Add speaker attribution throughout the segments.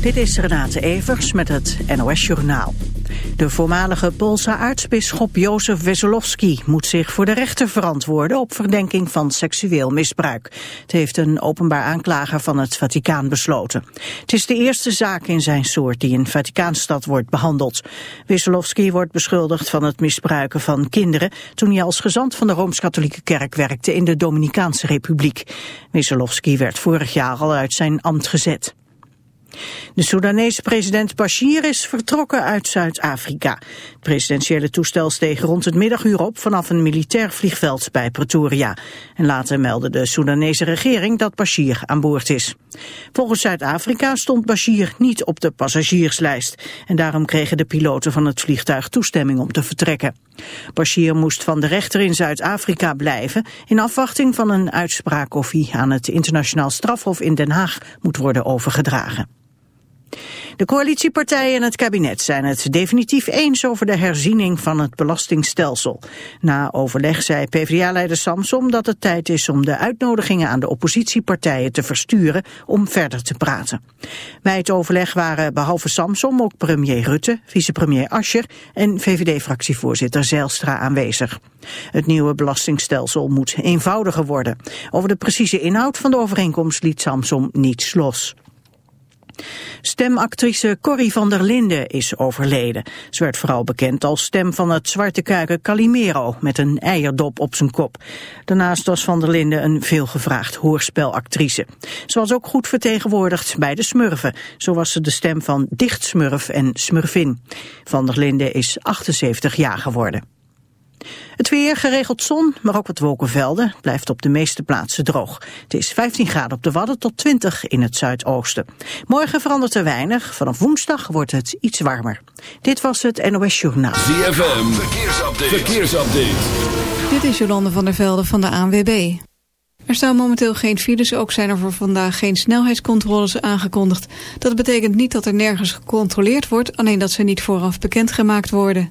Speaker 1: Dit is Renate Evers met het NOS Journaal. De voormalige Poolse aartsbisschop Jozef Wesolowski moet zich voor de rechter verantwoorden op verdenking van seksueel misbruik. Het heeft een openbaar aanklager van het Vaticaan besloten. Het is de eerste zaak in zijn soort die in Vaticaanstad wordt behandeld. Wesolowski wordt beschuldigd van het misbruiken van kinderen toen hij als gezant van de Rooms-Katholieke Kerk werkte in de Dominicaanse Republiek. Wesolowski werd vorig jaar al uit zijn ambt gezet. De Soedanese president Bashir is vertrokken uit Zuid-Afrika. Het presidentiële toestel steeg rond het middaguur op vanaf een militair vliegveld bij Pretoria. En later meldde de Soedanese regering dat Bashir aan boord is. Volgens Zuid-Afrika stond Bashir niet op de passagierslijst. En daarom kregen de piloten van het vliegtuig toestemming om te vertrekken. Bashir moest van de rechter in Zuid-Afrika blijven... in afwachting van een uitspraak of hij aan het internationaal strafhof in Den Haag moet worden overgedragen. De coalitiepartijen en het kabinet zijn het definitief eens over de herziening van het belastingstelsel. Na overleg zei PvdA-leider Samsom dat het tijd is om de uitnodigingen aan de oppositiepartijen te versturen om verder te praten. Bij het overleg waren behalve Samsom ook premier Rutte, vicepremier Ascher en VVD-fractievoorzitter Zijlstra aanwezig. Het nieuwe belastingstelsel moet eenvoudiger worden. Over de precieze inhoud van de overeenkomst liet Samsom niets los. Stemactrice Corrie van der Linden is overleden. Ze werd vooral bekend als stem van het zwarte kuiken Calimero met een eierdop op zijn kop. Daarnaast was van der Linden een veelgevraagd hoorspelactrice. Ze was ook goed vertegenwoordigd bij de Smurfen. Zo was ze de stem van Dichtsmurf en Smurfin. Van der Linden is 78 jaar geworden. Het weer, geregeld zon, maar ook wat wolkenvelden. blijft op de meeste plaatsen droog. Het is 15 graden op de Wadden tot 20 in het zuidoosten. Morgen verandert er weinig. Vanaf woensdag wordt het iets warmer. Dit was het NOS Journaal.
Speaker 2: ZFM, verkeersupdate. verkeersupdate.
Speaker 3: Dit is Jolande van der Velde van de ANWB. Er staan momenteel geen files, ook zijn er voor vandaag geen snelheidscontroles aangekondigd. Dat betekent niet dat er nergens gecontroleerd wordt, alleen dat ze niet vooraf bekendgemaakt worden.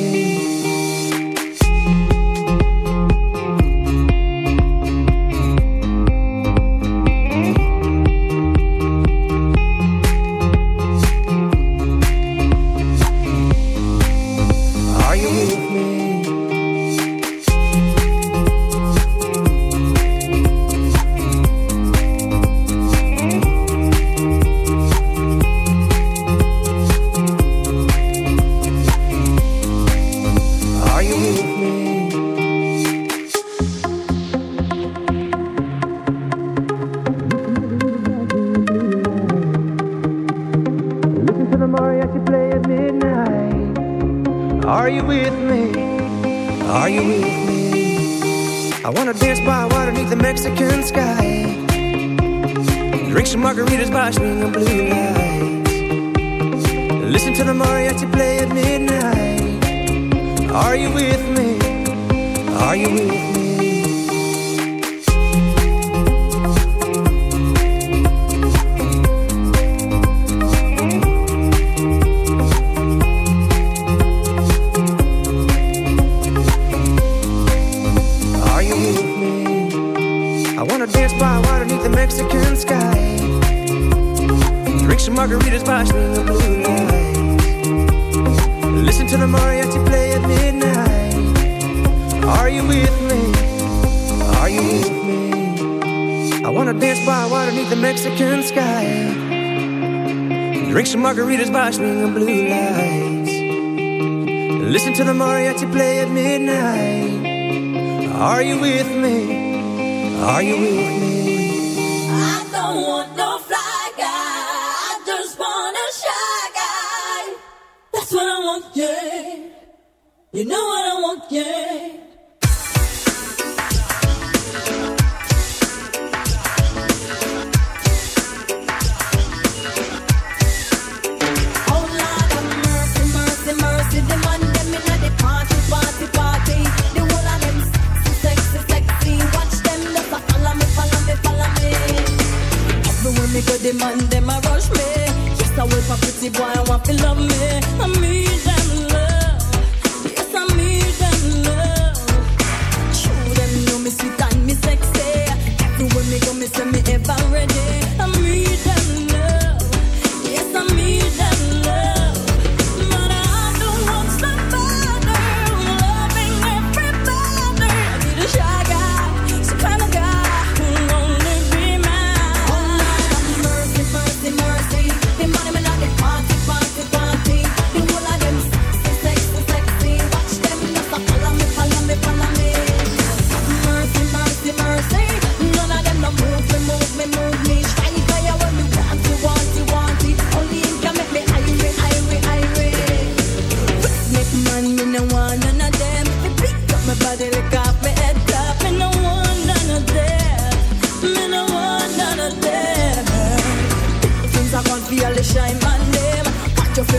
Speaker 4: You
Speaker 5: know what I want, yeah. Oh, me
Speaker 6: a Watch them a rush me. Yes, I wait for pretty boy, I want to love me. I Everywhere me go, me say me ever ready. I need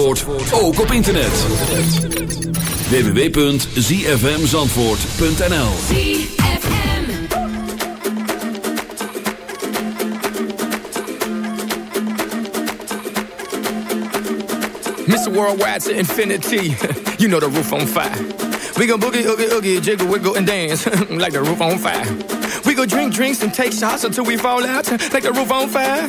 Speaker 2: Zandvoort ook op internet. www.zfmzandvoort.nl
Speaker 7: Mr. Worldwide to infinity, you know the roof on fire. We gon' boogie, oogie, oogie, jiggle, wiggle, and dance like the roof on fire. We go drink drinks and take shots until we fall out like the roof on fire.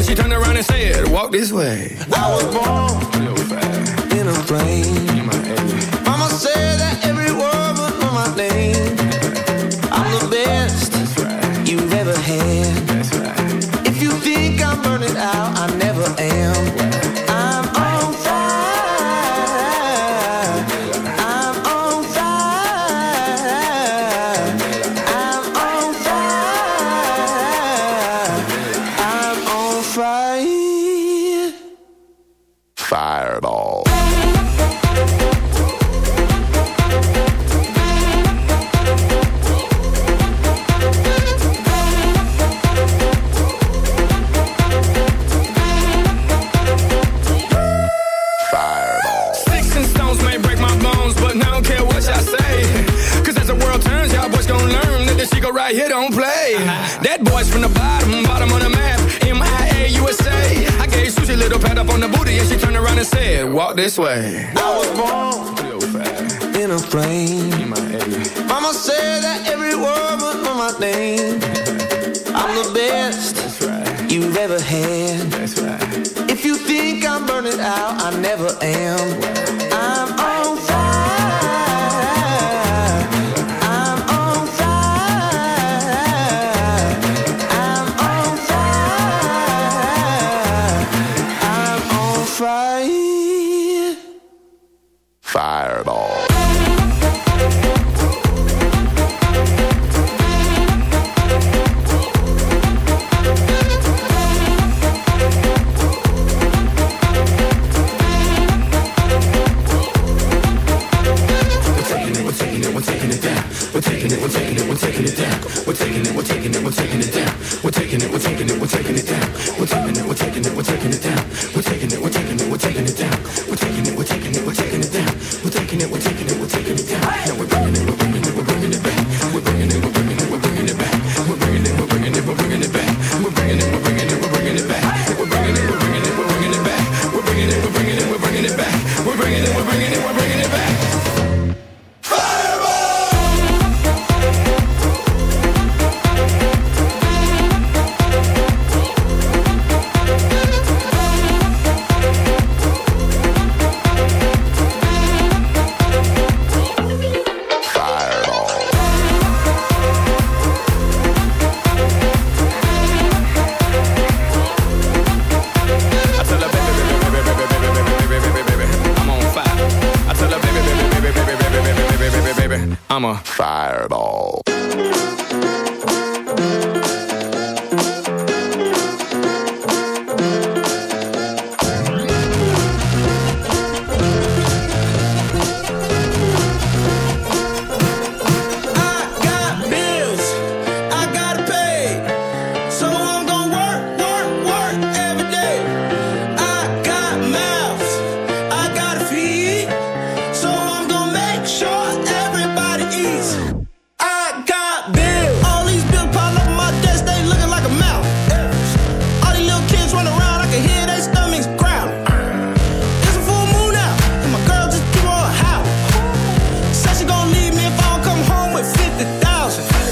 Speaker 7: then she turned around and said, Walk this way.
Speaker 8: I was born in a plane. Mama said that every word was my name. I'm the best you've ever had.
Speaker 7: Right.
Speaker 8: If you think I'm burning out, I never am. this way.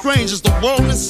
Speaker 9: strange. Is the world insane?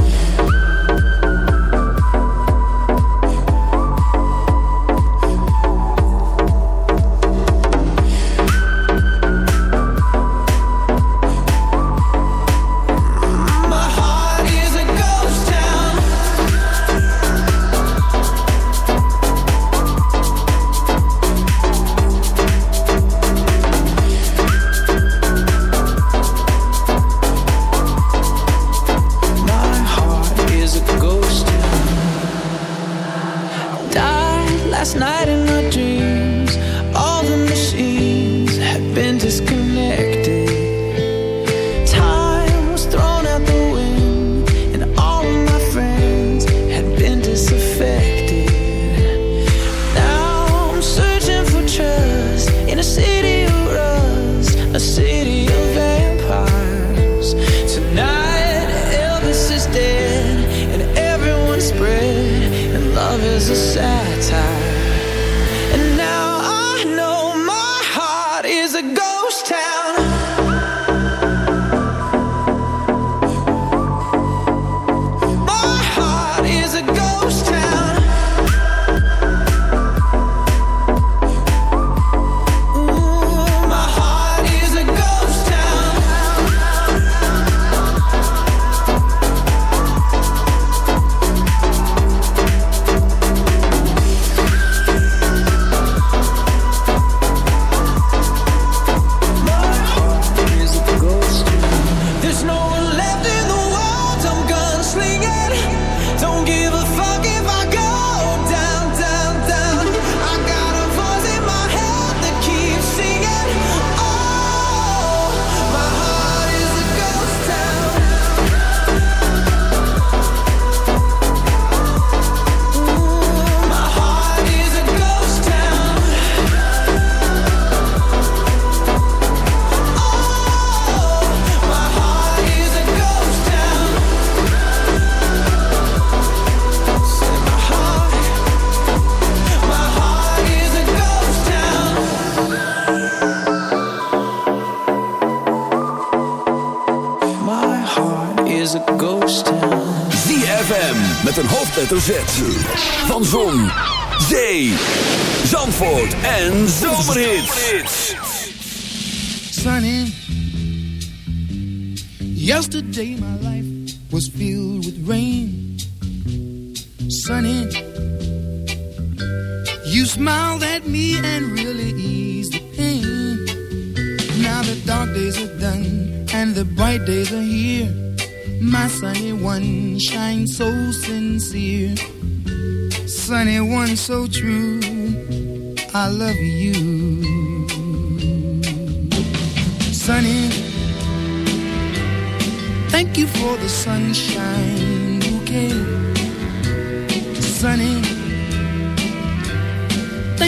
Speaker 2: Hoofdletter.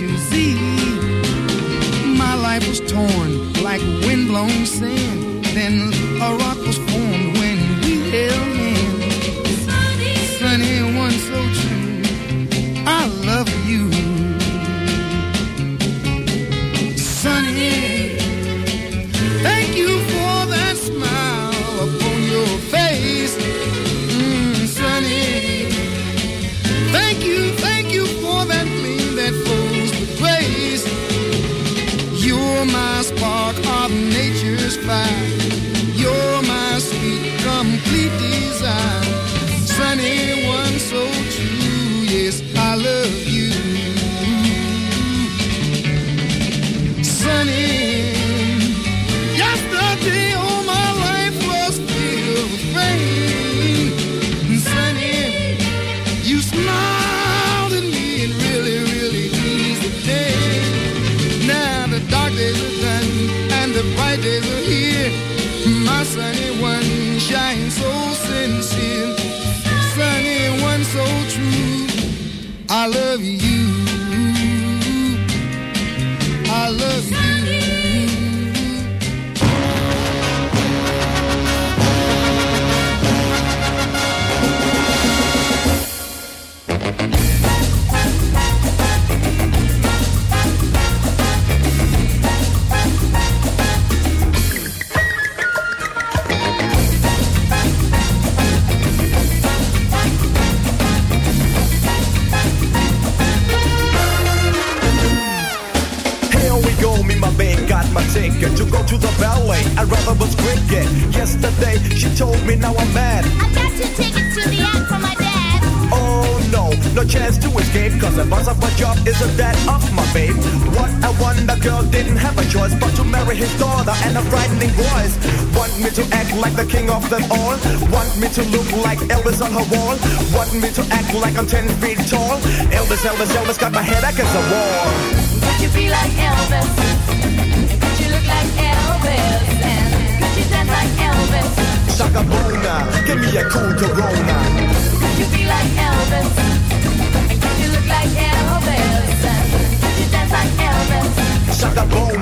Speaker 10: to Z. My life was torn like windblown sand, then a rock
Speaker 11: Elvis, Elvis, Elvis got my head against the wall
Speaker 12: Could you be like Elvis? Could you look like Elvis? And could you dance like Elvis?
Speaker 11: Shaka Bona, give me a cool Corona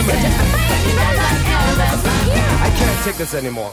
Speaker 12: Elvis?
Speaker 11: I can't take this anymore.